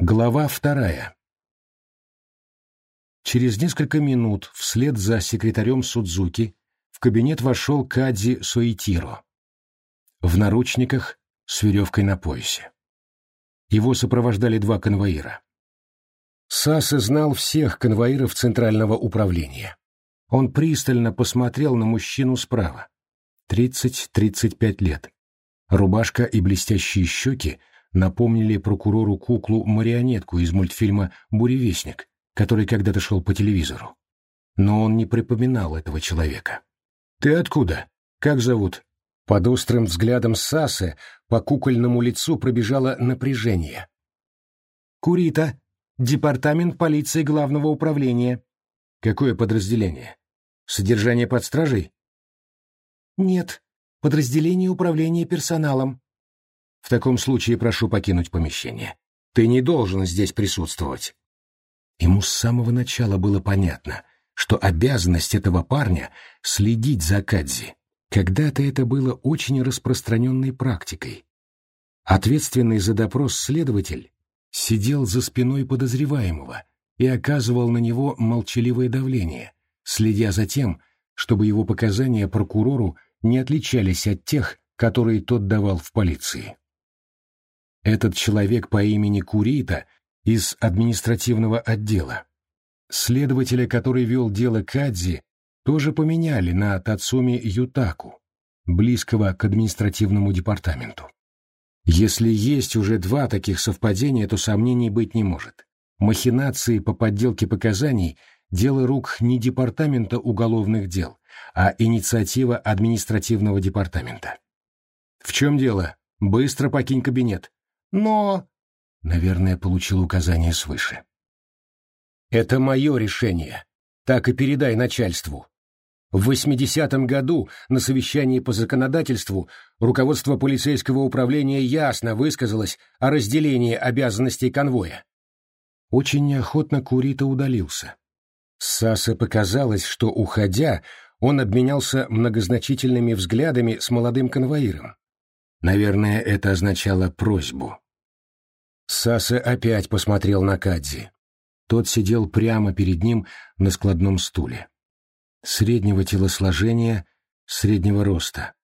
Глава вторая. Через несколько минут вслед за секретарем Судзуки в кабинет вошел Кадзи Суитиро. В наручниках с веревкой на поясе. Его сопровождали два конвоира. Саса знал всех конвоиров Центрального управления. Он пристально посмотрел на мужчину справа. 30-35 лет. Рубашка и блестящие щеки напомнили прокурору куклу-марионетку из мультфильма «Буревестник», который когда-то шел по телевизору. Но он не припоминал этого человека. «Ты откуда? Как зовут?» Под острым взглядом Сасы по кукольному лицу пробежало напряжение. «Курита, департамент полиции главного управления». «Какое подразделение? Содержание под стражей?» «Нет, подразделение управления персоналом». «В таком случае прошу покинуть помещение. Ты не должен здесь присутствовать». Ему с самого начала было понятно, что обязанность этого парня — следить за Кадзи. Когда-то это было очень распространенной практикой. Ответственный за допрос следователь сидел за спиной подозреваемого и оказывал на него молчаливое давление, следя за тем, чтобы его показания прокурору не отличались от тех, которые тот давал в полиции. Этот человек по имени Курита из административного отдела. Следователя, который вел дело Кадзи, тоже поменяли на Тацуми Ютаку, близкого к административному департаменту. Если есть уже два таких совпадения, то сомнений быть не может. Махинации по подделке показаний – дело рук не департамента уголовных дел, а инициатива административного департамента. «В чем дело? Быстро покинь кабинет». «Но...» — наверное, получил указание свыше. «Это мое решение. Так и передай начальству. В 80-м году на совещании по законодательству руководство полицейского управления ясно высказалось о разделении обязанностей конвоя. Очень неохотно Курита удалился. Сасе показалось, что, уходя, он обменялся многозначительными взглядами с молодым конвоиром. Наверное, это означало просьбу. Сасе опять посмотрел на Кадзи. Тот сидел прямо перед ним на складном стуле среднего телосложения, среднего роста.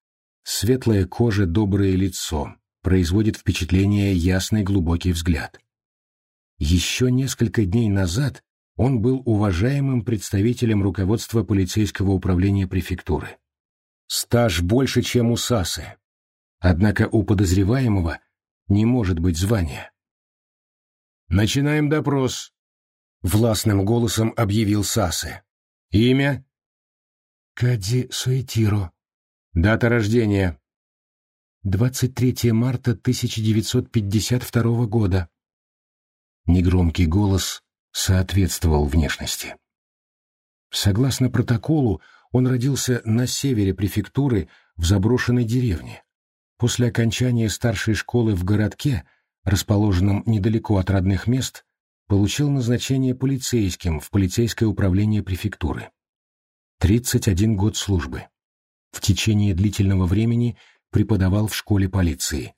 Светлая кожа, доброе лицо, производит впечатление ясный глубокий взгляд. Еще несколько дней назад он был уважаемым представителем руководства полицейского управления префектуры. Стаж больше, чем у Сасы. Однако у подозреваемого не может быть звания. «Начинаем допрос», — властным голосом объявил Сасы. «Имя?» Кадзи Суэтиро. Дата рождения. 23 марта 1952 года. Негромкий голос соответствовал внешности. Согласно протоколу, он родился на севере префектуры в заброшенной деревне. После окончания старшей школы в городке, расположенном недалеко от родных мест, получил назначение полицейским в полицейское управление префектуры. 31 год службы. В течение длительного времени преподавал в школе полиции.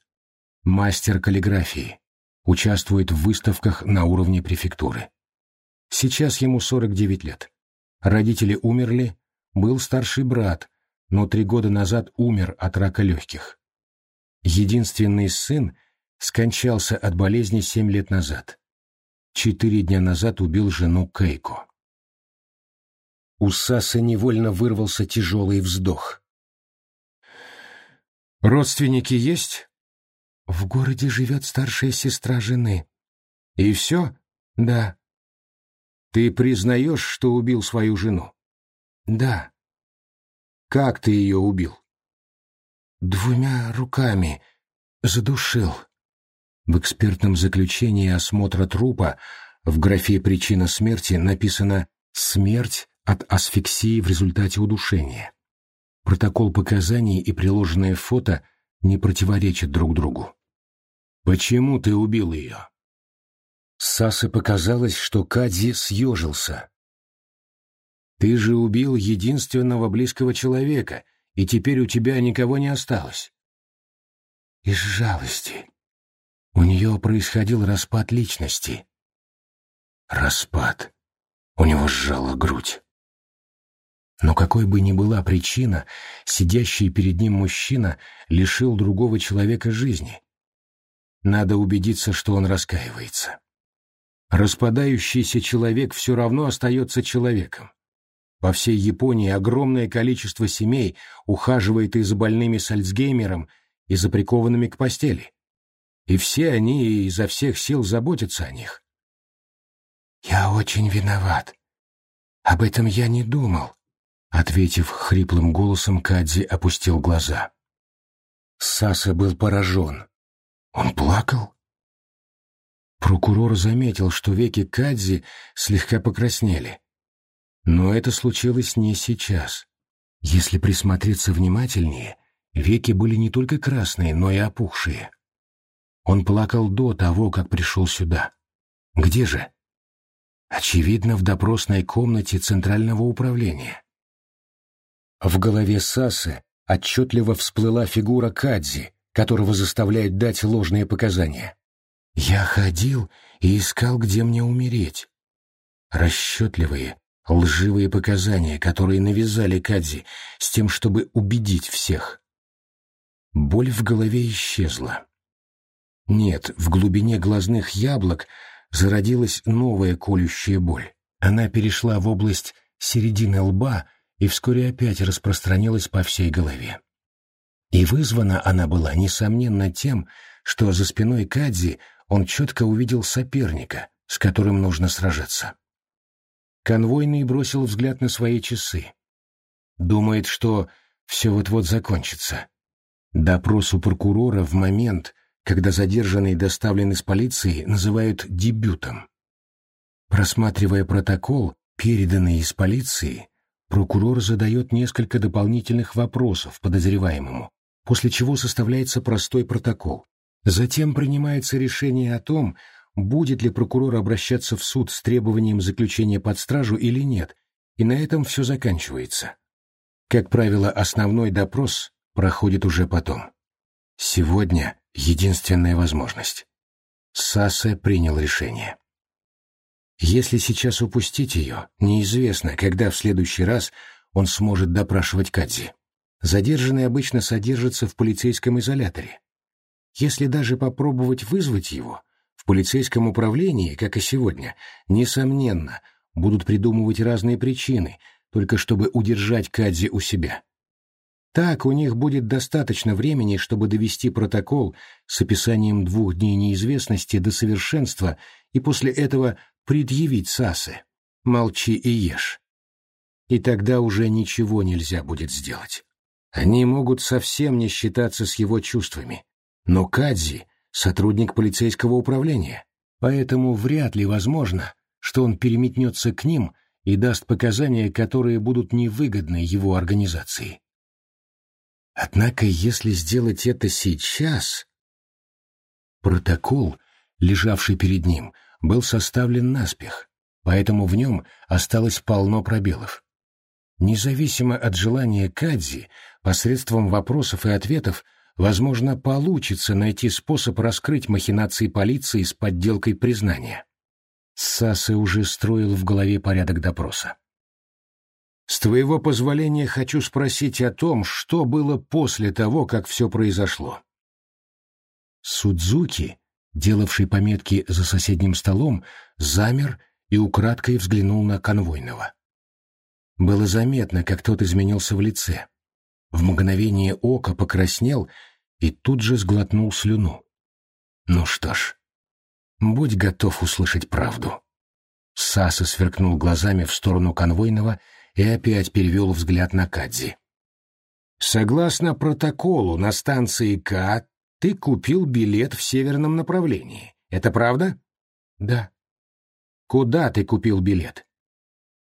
Мастер каллиграфии. Участвует в выставках на уровне префектуры. Сейчас ему 49 лет. Родители умерли, был старший брат, но три года назад умер от рака легких. Единственный сын скончался от болезни семь лет назад. Четыре дня назад убил жену Кейко. У Саса невольно вырвался тяжелый вздох. «Родственники есть?» «В городе живет старшая сестра жены». «И все?» «Да». «Ты признаешь, что убил свою жену?» «Да». «Как ты ее убил?» «Двумя руками. Задушил». В экспертном заключении осмотра трупа в графе «Причина смерти» написано «Смерть от асфиксии в результате удушения. Протокол показаний и приложенное фото не противоречат друг другу. «Почему ты убил ее?» Сасе показалось, что Кадзи съежился. «Ты же убил единственного близкого человека, и теперь у тебя никого не осталось». «Из жалости». У нее происходил распад личности. Распад. У него сжала грудь. Но какой бы ни была причина, сидящий перед ним мужчина лишил другого человека жизни. Надо убедиться, что он раскаивается. Распадающийся человек все равно остается человеком. Во всей Японии огромное количество семей ухаживает и за больными с Альцгеймером, и за прикованными к постели. И все они изо всех сил заботятся о них. «Я очень виноват. Об этом я не думал», — ответив хриплым голосом, Кадзи опустил глаза. Саса был поражен. Он плакал? Прокурор заметил, что веки Кадзи слегка покраснели. Но это случилось не сейчас. Если присмотреться внимательнее, веки были не только красные, но и опухшие. Он плакал до того, как пришел сюда. Где же? Очевидно, в допросной комнате Центрального управления. В голове Сасы отчетливо всплыла фигура Кадзи, которого заставляют дать ложные показания. «Я ходил и искал, где мне умереть». Расчетливые, лживые показания, которые навязали Кадзи с тем, чтобы убедить всех. Боль в голове исчезла. Нет, в глубине глазных яблок зародилась новая колющая боль. Она перешла в область середины лба и вскоре опять распространилась по всей голове. И вызвана она была, несомненно, тем, что за спиной Кадзи он четко увидел соперника, с которым нужно сражаться. Конвойный бросил взгляд на свои часы. Думает, что все вот-вот закончится. Допрос у прокурора в момент, когда задержанный доставлен из полиции, называют дебютом. Просматривая протокол, переданный из полиции, прокурор задает несколько дополнительных вопросов подозреваемому, после чего составляется простой протокол. Затем принимается решение о том, будет ли прокурор обращаться в суд с требованием заключения под стражу или нет, и на этом все заканчивается. Как правило, основной допрос проходит уже потом. Сегодня единственная возможность. Сассе принял решение. Если сейчас упустить ее, неизвестно, когда в следующий раз он сможет допрашивать Кадзи. Задержанный обычно содержится в полицейском изоляторе. Если даже попробовать вызвать его, в полицейском управлении, как и сегодня, несомненно, будут придумывать разные причины, только чтобы удержать Кадзи у себя. Так у них будет достаточно времени, чтобы довести протокол с описанием двух дней неизвестности до совершенства и после этого предъявить Сасе «Молчи и ешь». И тогда уже ничего нельзя будет сделать. Они могут совсем не считаться с его чувствами. Но Кадзи — сотрудник полицейского управления, поэтому вряд ли возможно, что он переметнется к ним и даст показания, которые будут невыгодны его организации. Однако, если сделать это сейчас... Протокол, лежавший перед ним, был составлен наспех, поэтому в нем осталось полно пробелов. Независимо от желания Кадзи, посредством вопросов и ответов, возможно, получится найти способ раскрыть махинации полиции с подделкой признания. Сасы уже строил в голове порядок допроса. Твоего позволения хочу спросить о том, что было после того, как все произошло. Судзуки, делавший пометки за соседним столом, замер и украдкой взглянул на конвойного. Было заметно, как тот изменился в лице. В мгновение ока покраснел и тут же сглотнул слюну. Ну что ж, будь готов услышать правду. Саса сверкнул глазами в сторону конвойного и опять перевел взгляд на Кадзи. «Согласно протоколу, на станции К ты купил билет в северном направлении. Это правда?» «Да». «Куда ты купил билет?»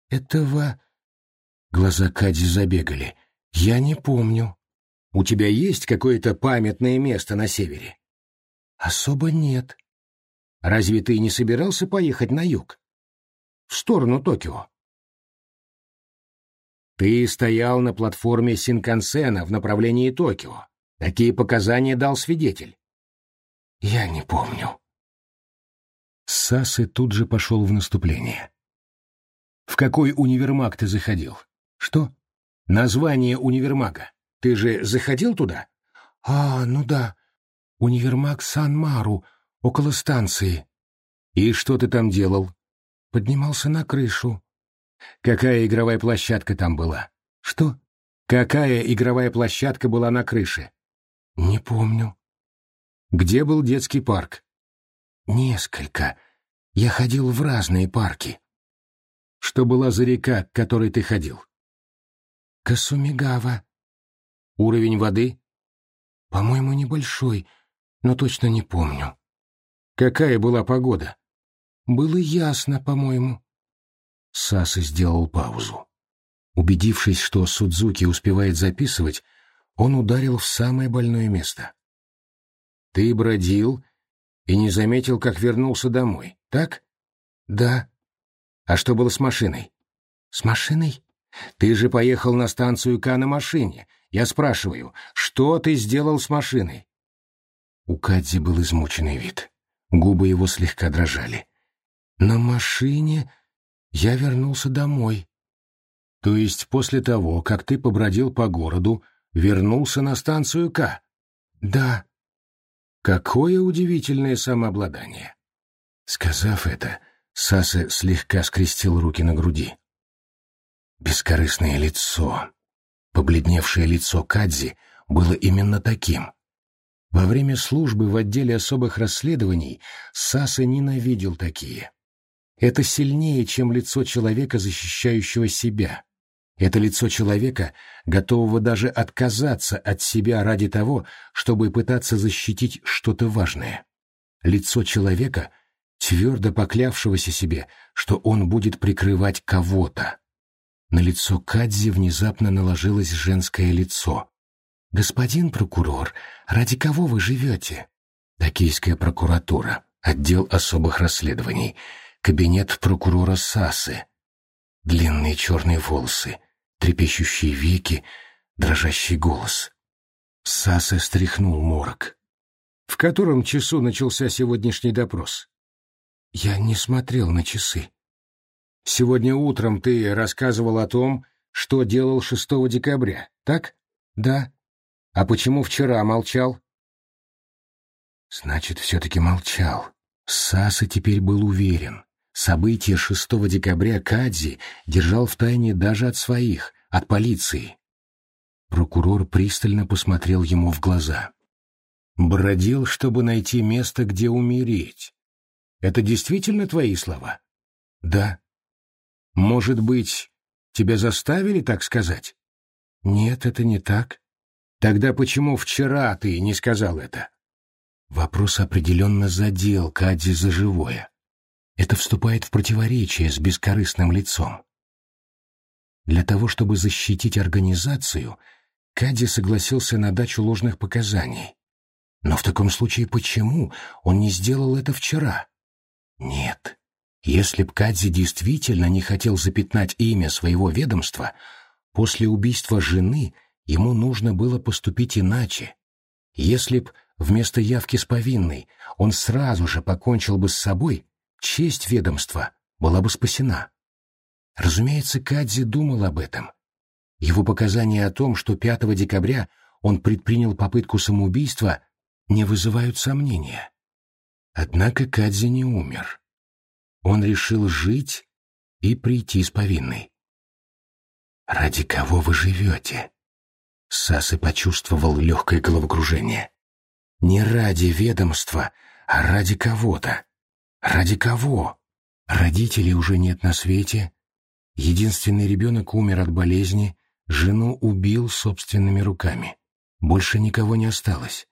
«Этого...» Глаза Кадзи забегали. «Я не помню». «У тебя есть какое-то памятное место на севере?» «Особо нет». «Разве ты не собирался поехать на юг?» «В сторону Токио?» Ты стоял на платформе Синкансена в направлении Токио. Такие показания дал свидетель. Я не помню. Сасы тут же пошел в наступление. В какой универмаг ты заходил? Что? Название универмага. Ты же заходил туда? А, ну да. Универмаг Сан-Мару, около станции. И что ты там делал? Поднимался на крышу. Какая игровая площадка там была? Что? Какая игровая площадка была на крыше? Не помню. Где был детский парк? Несколько. Я ходил в разные парки. Что была за река, к которой ты ходил? Касумигава. Уровень воды? По-моему, небольшой, но точно не помню. Какая была погода? Было ясно, по-моему. Сасы сделал паузу. Убедившись, что Судзуки успевает записывать, он ударил в самое больное место. Ты бродил и не заметил, как вернулся домой, так? Да. А что было с машиной? С машиной? Ты же поехал на станцию К на машине. Я спрашиваю, что ты сделал с машиной? У Кадзи был измученный вид. Губы его слегка дрожали. На машине я вернулся домой. То есть после того, как ты побродил по городу, вернулся на станцию К? Да. Какое удивительное самообладание! Сказав это, Саса слегка скрестил руки на груди. Бескорыстное лицо, побледневшее лицо Кадзи, было именно таким. Во время службы в отделе особых расследований Саса ненавидел такие. Это сильнее, чем лицо человека, защищающего себя. Это лицо человека, готового даже отказаться от себя ради того, чтобы пытаться защитить что-то важное. Лицо человека, твердо поклявшегося себе, что он будет прикрывать кого-то. На лицо Кадзи внезапно наложилось женское лицо. «Господин прокурор, ради кого вы живете?» Токийская прокуратура, отдел особых расследований, кабинет прокурора Сасы. Длинные черные волосы, трепещущие веки, дрожащий голос. Саса стряхнул морок. «В котором часу начался сегодняшний допрос?» «Я не смотрел на часы». «Сегодня утром ты рассказывал о том, что делал 6 декабря, так?» «Да». «А почему вчера молчал?» «Значит, все-таки молчал». Саса теперь был уверен. События 6 декабря Кадзи держал в тайне даже от своих, от полиции. Прокурор пристально посмотрел ему в глаза. «Бродил, чтобы найти место, где умереть. Это действительно твои слова?» «Да». «Может быть, тебя заставили так сказать?» «Нет, это не так». «Тогда почему вчера ты не сказал это?» Вопрос определенно задел Кадзи за живое. Это вступает в противоречие с бескорыстным лицом. Для того, чтобы защитить организацию, Кади согласился на дачу ложных показаний. Но в таком случае почему он не сделал это вчера? Нет. Если б Кадзи действительно не хотел запятнать имя своего ведомства, после убийства жены ему нужно было поступить иначе. Если б вместо явки с повинной он сразу же покончил бы с собой, честь ведомства была бы спасена. Разумеется, Кадзи думал об этом. Его показания о том, что 5 декабря он предпринял попытку самоубийства, не вызывают сомнения. Однако Кадзи не умер. Он решил жить и прийти с повинной. «Ради кого вы живете?» Сасы почувствовал легкое головокружение. «Не ради ведомства, а ради кого-то. Ради кого? Родителей уже нет на свете. Единственный ребенок умер от болезни, жену убил собственными руками. Больше никого не осталось.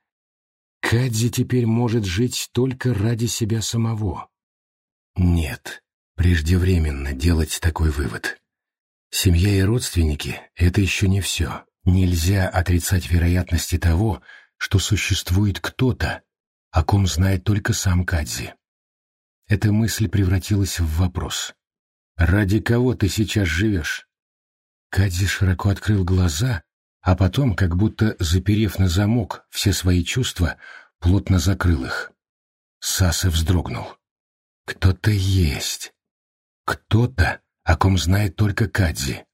Кадзи теперь может жить только ради себя самого. Нет, преждевременно делать такой вывод. Семья и родственники — это еще не все. Нельзя отрицать вероятности того, что существует кто-то, о ком знает только сам Кадзи. Эта мысль превратилась в вопрос. «Ради кого ты сейчас живешь?» Кадзи широко открыл глаза, а потом, как будто заперев на замок все свои чувства, плотно закрыл их. Саса вздрогнул. Кто-то есть. Кто-то, о ком знает только Кадзи.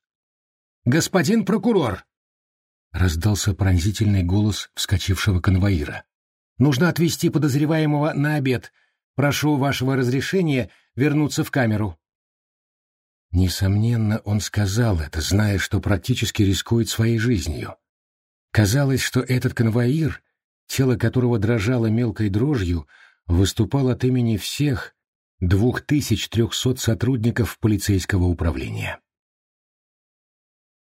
«Господин прокурор!» — раздался пронзительный голос вскочившего конвоира. «Нужно отвезти подозреваемого на обед. Прошу вашего разрешения вернуться в камеру». Несомненно, он сказал это, зная, что практически рискует своей жизнью. Казалось, что этот конвоир, тело которого дрожало мелкой дрожью, выступал от имени всех 2300 сотрудников полицейского управления.